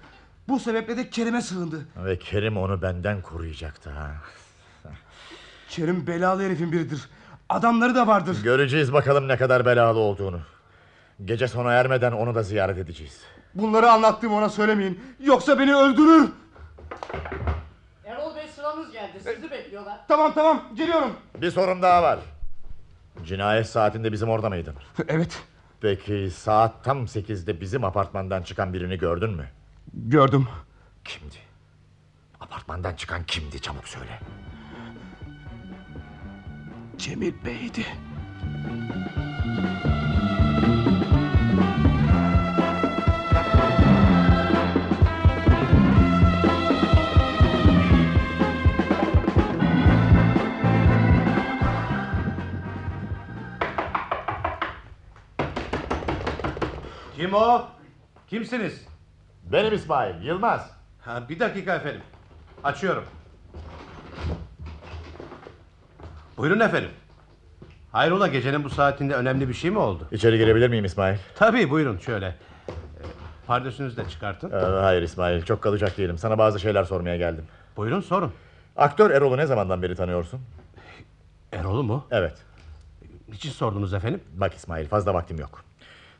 Bu sebeple de Kerim'e sığındı. Ve Kerim onu benden koruyacaktı ha. Kerim belalı herifin biridir. Adamları da vardır. Göreceğiz bakalım ne kadar belalı olduğunu. Gece sona ermeden onu da ziyaret edeceğiz. Bunları anlattığımı ona söylemeyin. Yoksa beni öldürür. Erol Bey sıranız geldi. Sizi bekliyorlar. Tamam tamam geliyorum. Bir sorun daha var. Cinayet saatinde bizim orada mıydın? Evet. Peki saat tam sekizde bizim apartmandan çıkan birini gördün mü? Gördüm. Kimdi? Apartmandan çıkan kimdi çabuk söyle. Cemil Bey'di. Kim o? Kimsiniz? Benim İsmail Yılmaz. Ha, bir dakika efendim. Açıyorum. Buyurun efendim. Hayrola gecenin bu saatinde önemli bir şey mi oldu? İçeri girebilir miyim İsmail? Tabii buyurun şöyle. Ee, Pardösünüzü de çıkartın. Ee, hayır İsmail çok kalacak değilim. Sana bazı şeyler sormaya geldim. Buyurun sorun. Aktör Erol'u ne zamandan beri tanıyorsun? Erol'u mu? Evet. Niçin sordunuz efendim? Bak İsmail fazla vaktim yok.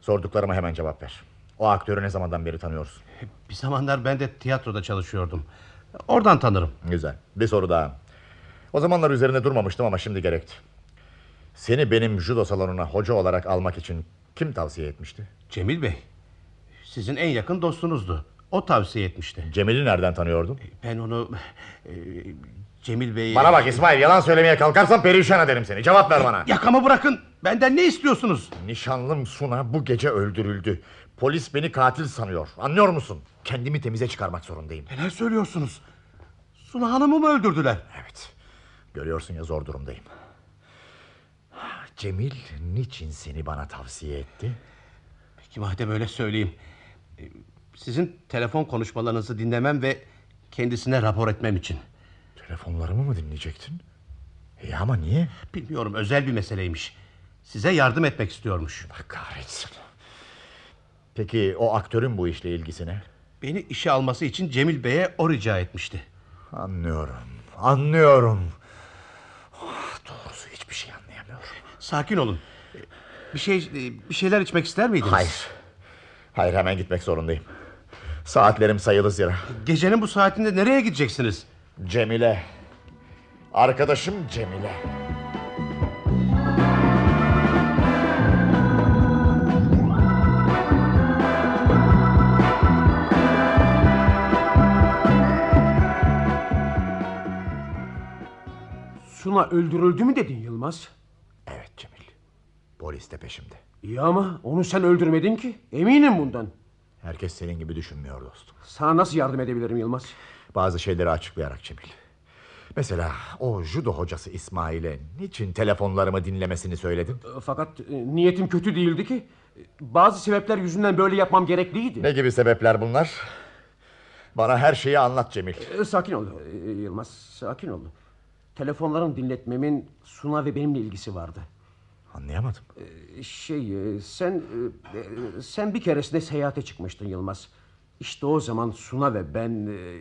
Sorduklarıma hemen cevap ver. O aktörü ne zamandan beri tanıyorsun? Bir zamanlar ben de tiyatroda çalışıyordum. Oradan tanırım. Güzel. Bir soru daha. O zamanlar üzerinde durmamıştım ama şimdi gerekti. Seni benim judo salonuna hoca olarak almak için kim tavsiye etmişti? Cemil Bey. Sizin en yakın dostunuzdu. O tavsiye etmişti. Cemil'i nereden tanıyordun? Ben onu... e, Cemil Bey'i... Bana bak İsmail yalan söylemeye kalkarsan perişan ederim seni. Cevap ver bana. Yakamı bırakın. Benden ne istiyorsunuz? Nişanlım Suna bu gece öldürüldü. Polis beni katil sanıyor. Anlıyor musun? Kendimi temize çıkarmak zorundayım. Neler söylüyorsunuz? Suna Hanım'ı mı öldürdüler? Evet. Görüyorsun ya zor durumdayım. Cemil niçin seni bana tavsiye etti? Peki madem öyle söyleyeyim. Ee, Sizin telefon konuşmalarınızı dinlemem ve kendisine rapor etmem için. Telefonlarımı mı dinleyecektin? İyi ama niye? Bilmiyorum özel bir meseleymiş. Size yardım etmek istiyormuş. Allah kahretsin. Peki o aktörün bu işle ilgisi ne? Beni işe alması için Cemil Bey'e o rica etmişti. Anlıyorum. Anlıyorum. Ah, Doğrusu hiçbir şey anlayamıyorum. Sakin olun. Bir şey bir şeyler içmek ister miydiniz? Hayır. Hayır hemen gitmek zorundayım. Saatlerim sayılı zira. Gecenin bu saatinde nereye gideceksiniz? Cemile. Arkadaşım Cemile. Suna öldürüldü mü dedin Yılmaz? Evet Cemil. Polis de peşimde. İyi ama onu sen öldürmedin ki. Eminim bundan. Herkes senin gibi düşünmüyor dostum. Sana nasıl yardım edebilirim Yılmaz? Bazı şeyleri açıklayarak Cemil. Mesela o judo hocası İsmail'e niçin telefonlarımı dinlemesini söyledin? E, Fakat e, niyetim kötü değildi ki. E, Bazı sebepler yüzünden böyle yapmam gerekliydi. Ne gibi sebepler bunlar? Bana her şeyi anlat Cemil. E, Sakin ol e, Yılmaz, sakin ol. Telefonların dinletmemin Suna ve benimle ilgisi vardı. Anlayamadım. Şey, sen sen bir keresinde seyahate çıkmıştın Yılmaz. İşte o zaman Suna ve ben e,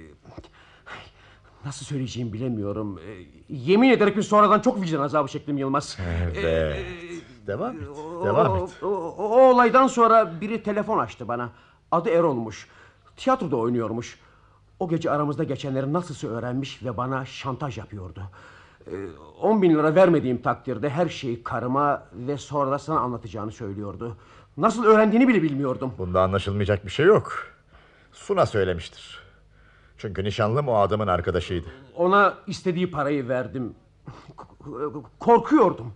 [SIGHS] nasıl söyleyeceğimi bilemiyorum. E, Yemin ederim ki sonradan çok vicdan azabı çektim Yılmaz. [LAUGHS] Evet. Devam et. O- Devam o, et. O, o olaydan sonra biri telefon açtı bana. Adı Erol'muş. Tiyatroda oynuyormuş. O gece aramızda geçenleri nasılsa öğrenmiş ve bana şantaj yapıyordu. Ee, 10 bin lira vermediğim takdirde her şeyi karıma ve sonra da sana anlatacağını söylüyordu. Nasıl öğrendiğini bile bilmiyordum. Bunda anlaşılmayacak bir şey yok. Suna söylemiştir. Çünkü nişanlım o adamın arkadaşıydı. Ona istediği parayı verdim. Korkuyordum.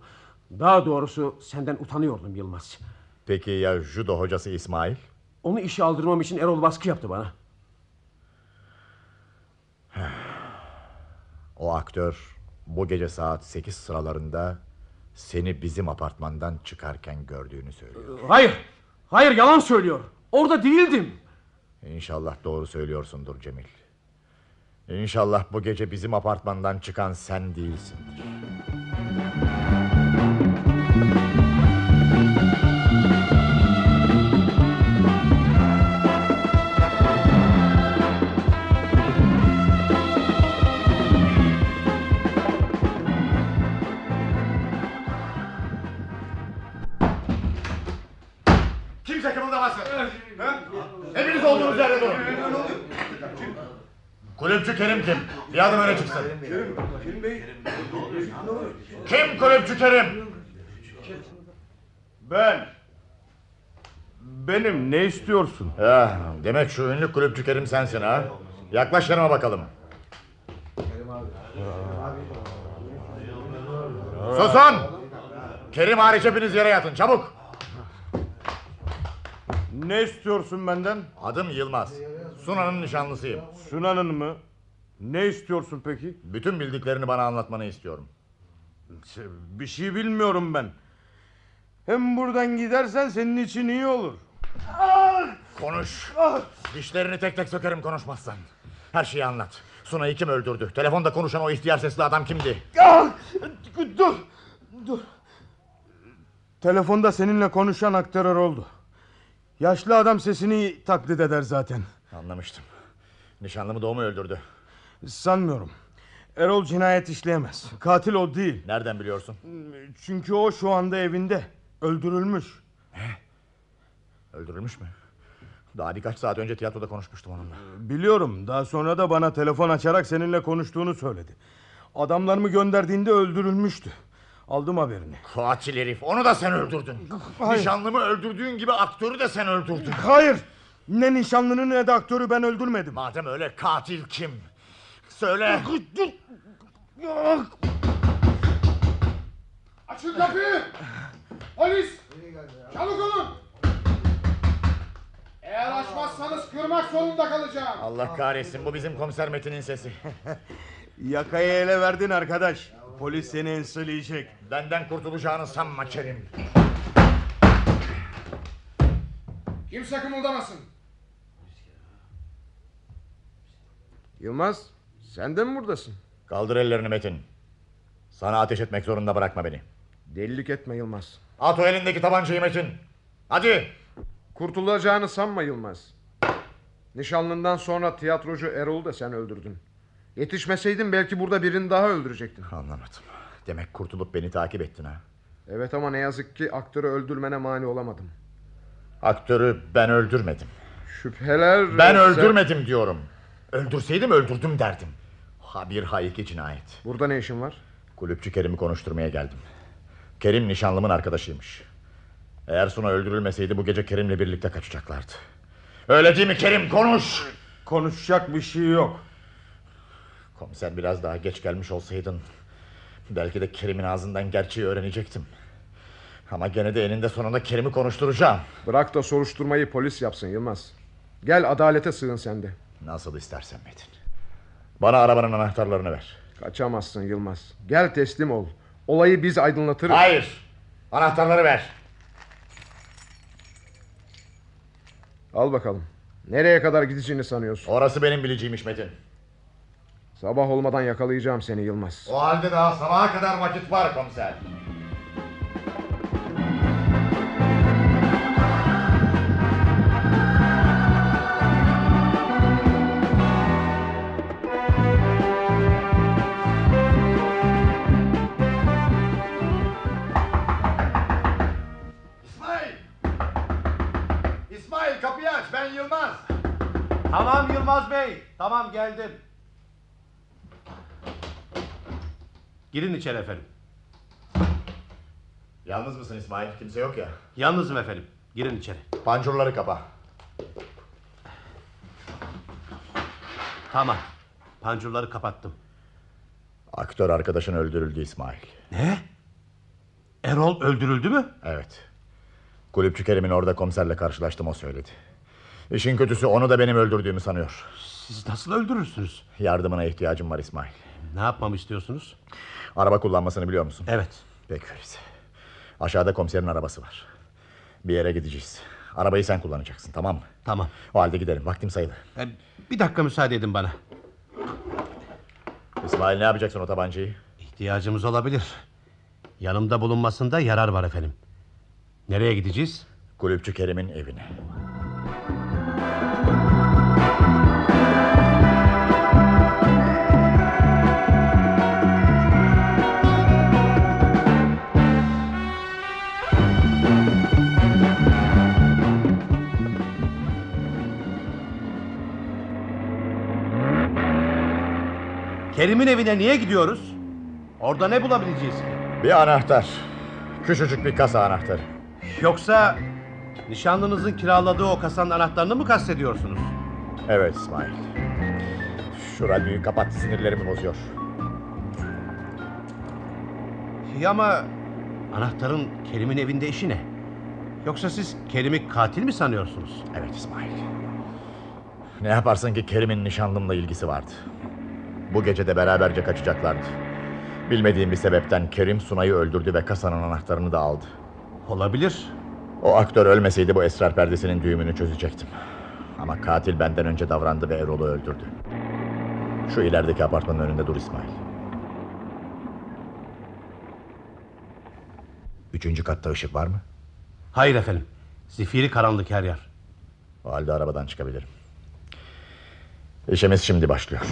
Daha doğrusu senden utanıyordum Yılmaz. Peki ya judo hocası İsmail? Onu işe aldırmam için Erol baskı yaptı bana. [SIGHS] O aktör bu gece saat 8 sıralarında Seni bizim apartmandan çıkarken gördüğünü söylüyor. Hayır. Hayır yalan söylüyor. Orada değildim. İnşallah doğru söylüyorsundur Cemil. İnşallah bu gece bizim apartmandan çıkan sen değilsindir. Ben. Benim ne istiyorsun? Ya, demek şu ünlü kulüpçü Kerim sensin ha. Yaklaş yanıma bakalım. Susun! Kerim hariç hepiniz yere yatın çabuk. Ne istiyorsun benden? Adım Yılmaz. Sunan'ın nişanlısıyım. Sunan'ın mı? Ne istiyorsun peki? Bütün bildiklerini bana anlatmanı istiyorum. Bir şey bilmiyorum ben. Hem buradan gidersen senin için iyi olur. Konuş. Dişlerini tek tek sökerim konuşmazsan. Her şeyi anlat. Suna'yı kim öldürdü? Telefonda konuşan o ihtiyar sesli adam kimdi? Dur. Dur. Telefonda seninle konuşan aktör oldu. Yaşlı adam sesini taklit eder zaten. Anlamıştım. Nişanlımı doğumu öldürdü. Sanmıyorum. Erol cinayet işleyemez. Katil o değil. Nereden biliyorsun? Çünkü o şu anda evinde. Öldürülmüş. Öldürülmüş mü? Daha birkaç saat önce tiyatroda konuşmuştum onunla. Biliyorum. Daha sonra da bana telefon açarak seninle konuştuğunu söyledi. Adamlarımı gönderdiğinde öldürülmüştü. Aldım haberini. Katil herif. Onu da sen öldürdün. Hayır. Nişanlımı öldürdüğün gibi aktörü de sen öldürdün. Hayır. Ne nişanlını ne de aktörü ben öldürmedim. Madem öyle katil kim? Söyle. Açın kapıyı! Polis! Çabuk olun! Eğer açmazsanız kırmak zorunda kalacağım. Allah kahretsin bu bizim komiser Metin'in sesi. [LAUGHS] Yakayı ele verdin arkadaş. Polis seni enseleyecek. Benden kurtulacağını sanma Kerim. Kimse kımıldamasın. Yılmaz sen de mi buradasın? Kaldır ellerini Metin. Sana ateş etmek zorunda bırakma beni. Delilik etme Yılmaz. At o elindeki tabancayı Metin. Hadi. Kurtulacağını sanma Yılmaz. Nişanlından sonra tiyatrocu Erol'u da sen öldürdün. Yetişmeseydin belki burada birini daha öldürecektin. Anlamadım. Demek kurtulup beni takip ettin ha. Evet ama ne yazık ki aktörü öldürmene mani olamadım. Aktörü ben öldürmedim. Şüpheler... Ben sen- öldürmedim diyorum. Öldürseydim öldürdüm derdim. Ha bir ha iki cinayet. Burada ne işin var? Kulüpçü Kerim'i konuşturmaya geldim. Kerim nişanlımın arkadaşıymış. Eğer Suna öldürülmeseydi bu gece Kerim'le birlikte kaçacaklardı. Öyle değil mi Kerim konuş. Konuşacak bir şey yok. Komiser biraz daha geç gelmiş olsaydın... ...belki de Kerim'in ağzından gerçeği öğrenecektim. Ama gene de eninde sonunda Kerim'i konuşturacağım. Bırak da soruşturmayı polis yapsın Yılmaz. Gel adalete sığın sen de. Nasıl istersen Metin. Bana arabanın anahtarlarını ver. Kaçamazsın Yılmaz. Gel teslim ol. Olayı biz aydınlatırız. Hayır. Anahtarları ver. Al bakalım. Nereye kadar gideceğini sanıyorsun? Orası benim bileceğimmiş Metin. Sabah olmadan yakalayacağım seni Yılmaz. O halde daha sabaha kadar vakit var komiser. Girin içeri efendim. Yalnız mısın İsmail? Kimse yok ya. Yalnızım efendim. Girin içeri. Pancurları kapa. Tamam. Pancurları kapattım. Aktör arkadaşın öldürüldü İsmail. Ne? Erol öldürüldü mü? Evet. Kulüpçü Kerim'in orada komiserle karşılaştım o söyledi. İşin kötüsü onu da benim öldürdüğümü sanıyor. Siz nasıl öldürürsünüz? Yardımına ihtiyacım var İsmail. Ne yapmamı istiyorsunuz? Araba kullanmasını biliyor musun? Evet. Peki öyleyse. Aşağıda komiserin arabası var. Bir yere gideceğiz. Arabayı sen kullanacaksın tamam mı? Tamam. O halde gidelim vaktim sayılı. E, bir dakika müsaade edin bana. İsmail ne yapacaksın o tabancayı? İhtiyacımız olabilir. Yanımda bulunmasında yarar var efendim. Nereye gideceğiz? Kulüpçü Kerim'in evine. Kerim'in evine niye gidiyoruz? Orada ne bulabileceğiz ki? Bir anahtar. Küçücük bir kasa anahtarı. Yoksa nişanlınızın kiraladığı o kasanın anahtarını mı kastediyorsunuz? Evet İsmail. Şu radyoyu kapat sinirlerimi bozuyor. İyi ama anahtarın Kerim'in evinde işi ne? Yoksa siz Kerim'i katil mi sanıyorsunuz? Evet İsmail. Ne yaparsın ki Kerim'in nişanlımla ilgisi vardı. Bu gece de beraberce kaçacaklardı. Bilmediğim bir sebepten Kerim Sunay'ı öldürdü ve kasanın anahtarını da aldı. Olabilir. O aktör ölmeseydi bu esrar perdesinin düğümünü çözecektim. Ama katil benden önce davrandı ve Erol'u öldürdü. Şu ilerideki apartmanın önünde dur İsmail. Üçüncü katta ışık var mı? Hayır efendim. Zifiri karanlık her yer. O halde arabadan çıkabilirim. İşimiz şimdi başlıyor.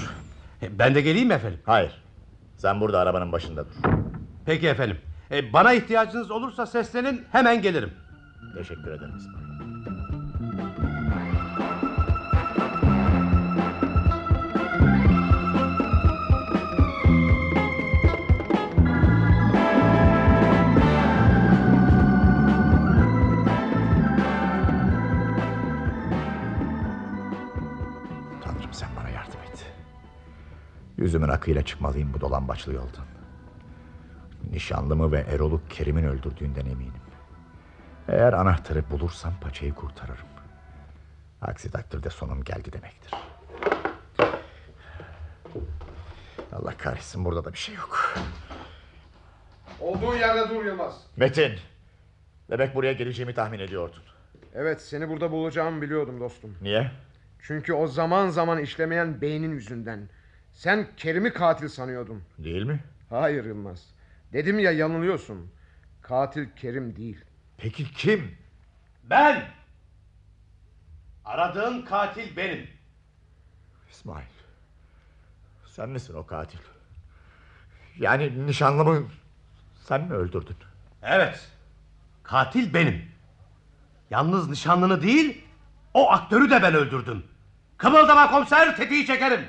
Ben de geleyim mi efendim? Hayır. Sen burada arabanın başında dur. Peki efendim. E, bana ihtiyacınız olursa seslenin hemen gelirim. Teşekkür ederim İsmail. Yüzümün akıyla çıkmalıyım bu dolambaçlı yoldan. Nişanlımı ve Erol'u Kerim'in öldürdüğünden eminim. Eğer anahtarı bulursam paçayı kurtarırım. Aksi takdirde sonum geldi demektir. Allah kahretsin burada da bir şey yok. Olduğun yerde dur Yılmaz. Metin. Demek buraya geleceğimi tahmin ediyordun. Evet seni burada bulacağımı biliyordum dostum. Niye? Çünkü o zaman zaman işlemeyen beynin yüzünden. Sen Kerim'i katil sanıyordun. Değil mi? Hayır Yılmaz. Dedim ya yanılıyorsun. Katil Kerim değil. Peki kim? Ben! Aradığın katil benim. İsmail. Sen misin o katil? Yani nişanlımı sen mi öldürdün? Evet. Katil benim. Yalnız nişanlını değil, o aktörü de ben öldürdüm. Kımıldama komiser, tetiği çekerim.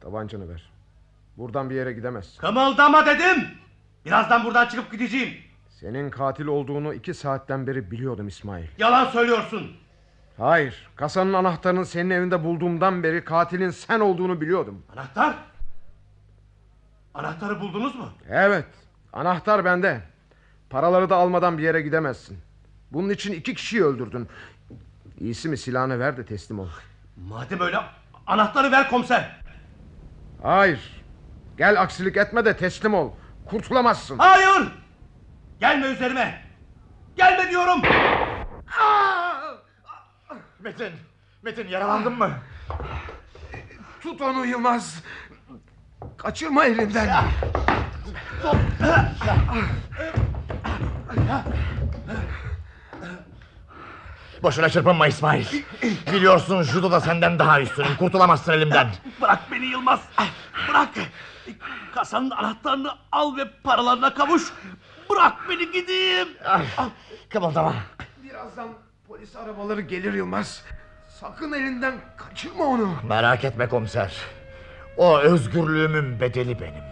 Tabancanı ver. Buradan bir yere gidemezsin. Kımıldama dedim. Birazdan buradan çıkıp gideceğim. Senin katil olduğunu iki saatten beri biliyordum İsmail. Yalan söylüyorsun. Hayır. Kasanın anahtarını senin evinde bulduğumdan beri katilin sen olduğunu biliyordum. Anahtar? Anahtarı buldunuz mu? Evet. Anahtar bende. Paraları da almadan bir yere gidemezsin. Bunun için iki kişiyi öldürdün. İyisi mi silahını ver de teslim ol. Madem öyle anahtarı ver komiser. Hayır. Gel aksilik etme de teslim ol. Kurtulamazsın. Hayır. Gelme üzerime. Gelme diyorum. Metin. Metin yaralandın mı? Tut onu Yılmaz. Kaçırma elinden. Boşuna çırpınma İsmail. Biliyorsun judo da senden daha üstünüm. Kurtulamazsın elimden. Bırak beni Yılmaz. Bırak. Kasanın anahtarını al ve paralarına kavuş. Bırak beni gideyim. Kımıldama. Birazdan polis arabaları gelir Yılmaz. Sakın elinden kaçırma onu. Merak etme komiser. O özgürlüğümün bedeli benim.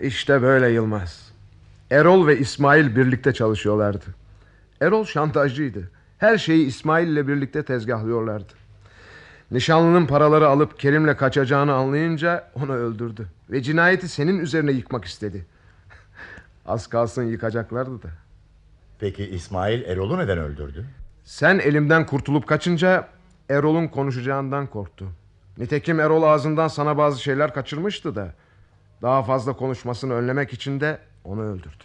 İşte böyle Yılmaz. Erol ve İsmail birlikte çalışıyorlardı. Erol şantajcıydı. Her şeyi İsmail ile birlikte tezgahlıyorlardı. Nişanlının paraları alıp Kerim'le kaçacağını anlayınca onu öldürdü. Ve cinayeti senin üzerine yıkmak istedi. [LAUGHS] Az kalsın yıkacaklardı da. Peki İsmail Erol'u neden öldürdü? Sen elimden kurtulup kaçınca Erol'un konuşacağından korktu. Nitekim Erol ağzından sana bazı şeyler kaçırmıştı da. Daha fazla konuşmasını önlemek için de onu öldürdü.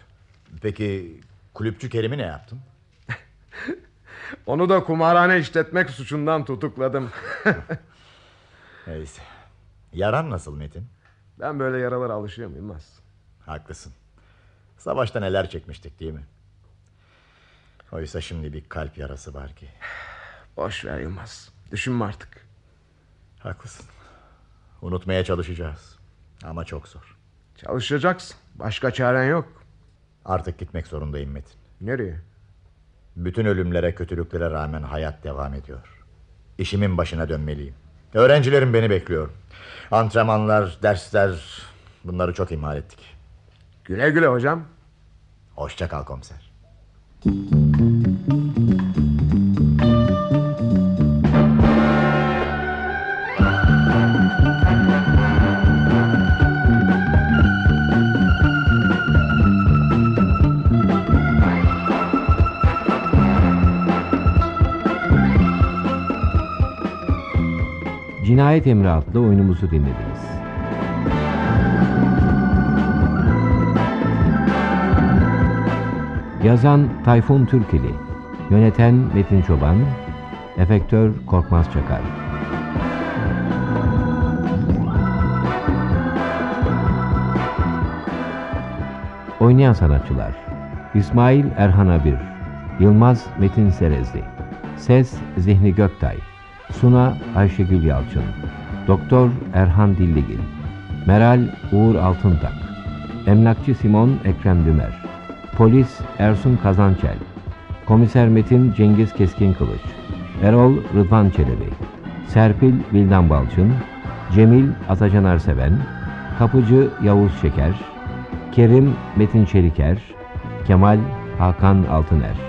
Peki kulüpçü Kerim'i ne yaptın? [LAUGHS] Onu da kumarhane işletmek suçundan tutukladım. [LAUGHS] Neyse. Yaran nasıl Metin? Ben böyle yaralara alışığım Yılmaz. Haklısın. Savaşta neler çekmiştik değil mi? Oysa şimdi bir kalp yarası var ki. [SIGHS] Boş ver Yılmaz. Düşünme artık. Haklısın. Unutmaya çalışacağız. Ama çok zor. Çalışacaksın. Başka çaren yok. Artık gitmek zorundayım Metin. Nereye? Bütün ölümlere, kötülüklere rağmen hayat devam ediyor. İşimin başına dönmeliyim. Öğrencilerim beni bekliyor. Antrenmanlar, dersler... Bunları çok ihmal ettik. Güle güle hocam. Hoşça kal komiser. Cinayet Emri adlı oyunumuzu dinlediniz. Yazan Tayfun Türkili Yöneten Metin Çoban Efektör Korkmaz Çakar Oynayan sanatçılar İsmail Erhan Abir Yılmaz Metin Serezli Ses Zihni Göktay Suna Ayşegül Yalçın Doktor Erhan Dilligil Meral Uğur Altıntak Emlakçı Simon Ekrem Dümer Polis Ersun Kazançel Komiser Metin Cengiz Keskin Kılıç Erol Rıdvan Çelebi Serpil Bildan Balçın Cemil Atacan Arseven Kapıcı Yavuz Şeker Kerim Metin Çeliker Kemal Hakan Altıner